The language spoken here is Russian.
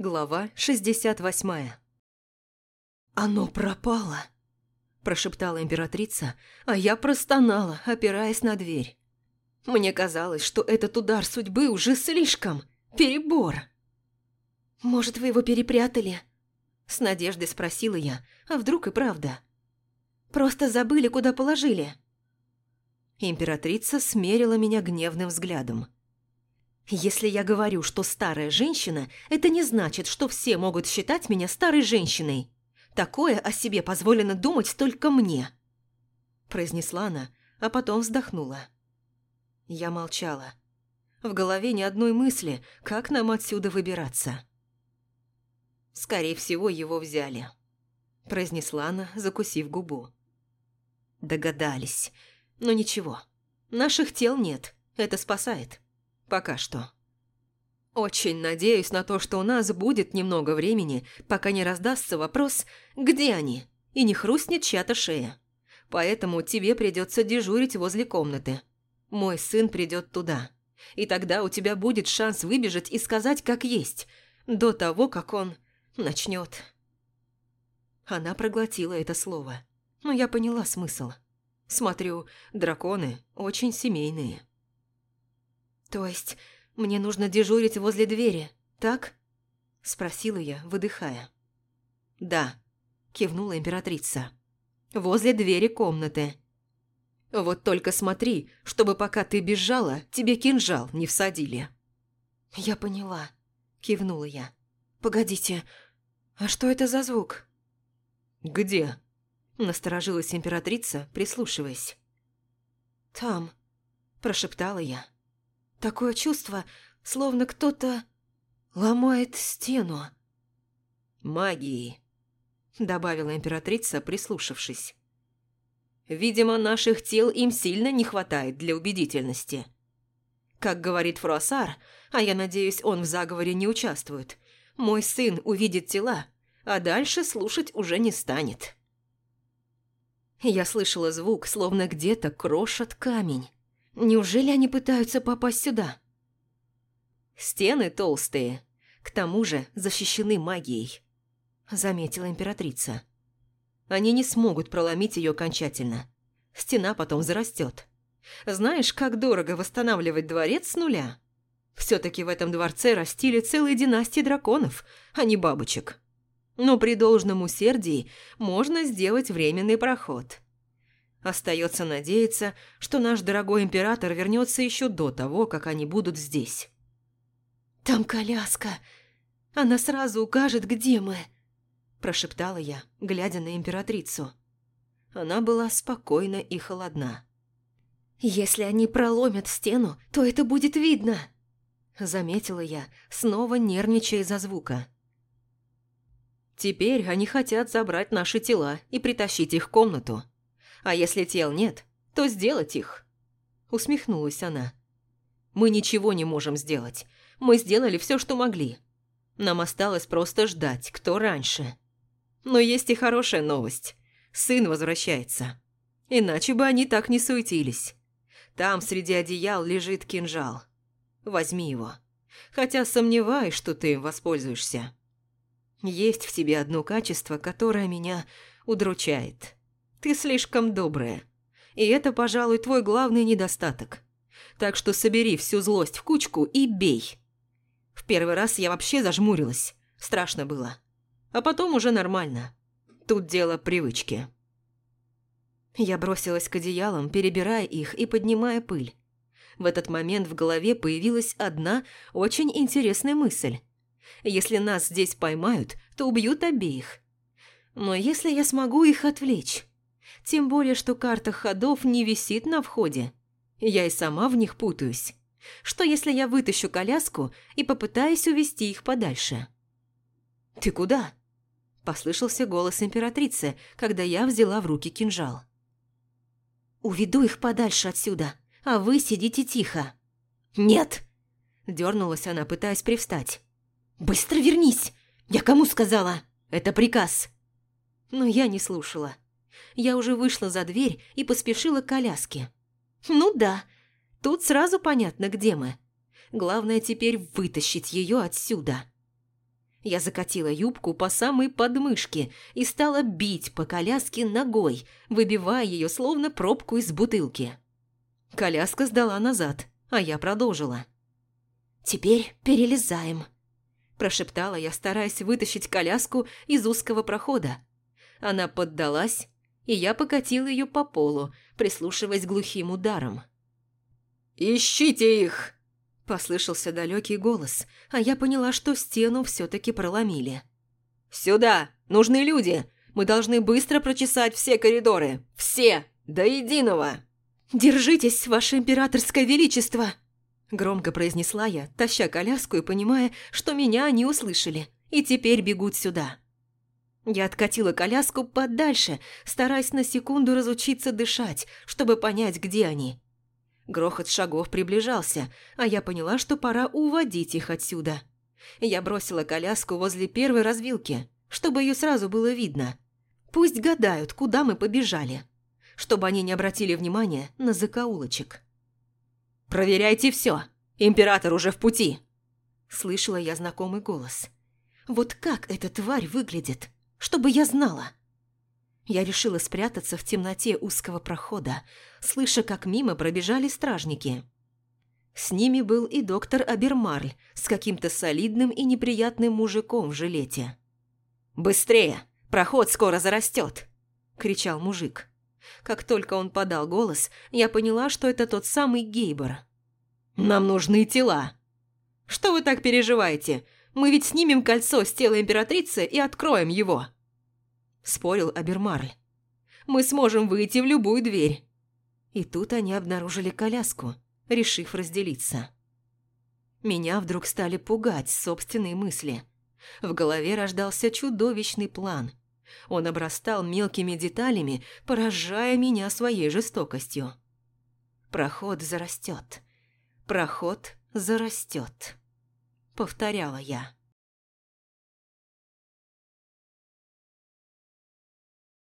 Глава 68 «Оно пропало!» – прошептала императрица, а я простонала, опираясь на дверь. Мне казалось, что этот удар судьбы уже слишком, перебор. «Может, вы его перепрятали?» – с надеждой спросила я, а вдруг и правда. «Просто забыли, куда положили?» Императрица смерила меня гневным взглядом. Если я говорю, что старая женщина, это не значит, что все могут считать меня старой женщиной. Такое о себе позволено думать только мне. Произнесла она, а потом вздохнула. Я молчала. В голове ни одной мысли, как нам отсюда выбираться. Скорее всего, его взяли. Произнесла она, закусив губу. Догадались. Но ничего. Наших тел нет. Это спасает. Пока что. Очень надеюсь на то, что у нас будет немного времени, пока не раздастся вопрос «Где они?» и не хрустнет чья-то шея. Поэтому тебе придется дежурить возле комнаты. Мой сын придет туда. И тогда у тебя будет шанс выбежать и сказать как есть, до того, как он начнет. Она проглотила это слово, но я поняла смысл. Смотрю, драконы очень семейные. «То есть мне нужно дежурить возле двери, так?» – спросила я, выдыхая. «Да», – кивнула императрица. «Возле двери комнаты. Вот только смотри, чтобы пока ты бежала, тебе кинжал не всадили». «Я поняла», – кивнула я. «Погодите, а что это за звук?» «Где?» – насторожилась императрица, прислушиваясь. «Там», – прошептала я. Такое чувство, словно кто-то ломает стену. «Магией», — добавила императрица, прислушавшись. «Видимо, наших тел им сильно не хватает для убедительности. Как говорит Фруассар, а я надеюсь, он в заговоре не участвует, мой сын увидит тела, а дальше слушать уже не станет». Я слышала звук, словно где-то крошат камень. Неужели они пытаются попасть сюда? Стены толстые, к тому же защищены магией, заметила императрица. Они не смогут проломить ее окончательно. Стена потом зарастет. Знаешь, как дорого восстанавливать дворец с нуля? Все-таки в этом дворце растили целые династии драконов, а не бабочек. Но при должном усердии можно сделать временный проход. Остается надеяться, что наш дорогой император вернется еще до того, как они будут здесь. «Там коляска. Она сразу укажет, где мы», – прошептала я, глядя на императрицу. Она была спокойна и холодна. «Если они проломят стену, то это будет видно», – заметила я, снова нервничая из-за звука. «Теперь они хотят забрать наши тела и притащить их в комнату», а если тел нет, то сделать их. Усмехнулась она. Мы ничего не можем сделать. Мы сделали все, что могли. Нам осталось просто ждать, кто раньше. Но есть и хорошая новость. Сын возвращается. Иначе бы они так не суетились. Там среди одеял лежит кинжал. Возьми его. Хотя сомневаюсь, что ты им воспользуешься. Есть в тебе одно качество, которое меня удручает. Ты слишком добрая. И это, пожалуй, твой главный недостаток. Так что собери всю злость в кучку и бей. В первый раз я вообще зажмурилась. Страшно было. А потом уже нормально. Тут дело привычки. Я бросилась к одеялам, перебирая их и поднимая пыль. В этот момент в голове появилась одна очень интересная мысль. Если нас здесь поймают, то убьют обеих. Но если я смогу их отвлечь... Тем более, что карта ходов не висит на входе. Я и сама в них путаюсь. Что, если я вытащу коляску и попытаюсь увести их подальше? «Ты куда?» – послышался голос императрицы, когда я взяла в руки кинжал. «Уведу их подальше отсюда, а вы сидите тихо». «Нет!» – дернулась она, пытаясь привстать. «Быстро вернись! Я кому сказала? Это приказ!» Но я не слушала я уже вышла за дверь и поспешила к коляске. «Ну да, тут сразу понятно, где мы. Главное теперь вытащить ее отсюда». Я закатила юбку по самой подмышке и стала бить по коляске ногой, выбивая ее словно пробку из бутылки. Коляска сдала назад, а я продолжила. «Теперь перелезаем», – прошептала я, стараясь вытащить коляску из узкого прохода. Она поддалась, и я покатила ее по полу, прислушиваясь глухим ударом. «Ищите их!» – послышался далекий голос, а я поняла, что стену все-таки проломили. «Сюда! Нужны люди! Мы должны быстро прочесать все коридоры! Все! До единого!» «Держитесь, ваше императорское величество!» Громко произнесла я, таща коляску и понимая, что меня они услышали, и теперь бегут сюда. Я откатила коляску подальше, стараясь на секунду разучиться дышать, чтобы понять, где они. Грохот шагов приближался, а я поняла, что пора уводить их отсюда. Я бросила коляску возле первой развилки, чтобы ее сразу было видно. Пусть гадают, куда мы побежали чтобы они не обратили внимания на закоулочек. «Проверяйте все! Император уже в пути!» Слышала я знакомый голос. «Вот как эта тварь выглядит? Чтобы я знала!» Я решила спрятаться в темноте узкого прохода, слыша, как мимо пробежали стражники. С ними был и доктор Абермарль с каким-то солидным и неприятным мужиком в жилете. «Быстрее! Проход скоро зарастет!» – кричал мужик. Как только он подал голос, я поняла, что это тот самый Гейбор. «Нам нужны тела!» «Что вы так переживаете? Мы ведь снимем кольцо с тела императрицы и откроем его!» Спорил Абермарль. «Мы сможем выйти в любую дверь!» И тут они обнаружили коляску, решив разделиться. Меня вдруг стали пугать собственные мысли. В голове рождался чудовищный план – он обрастал мелкими деталями, поражая меня своей жестокостью. «Проход зарастет. Проход зарастет», — повторяла я.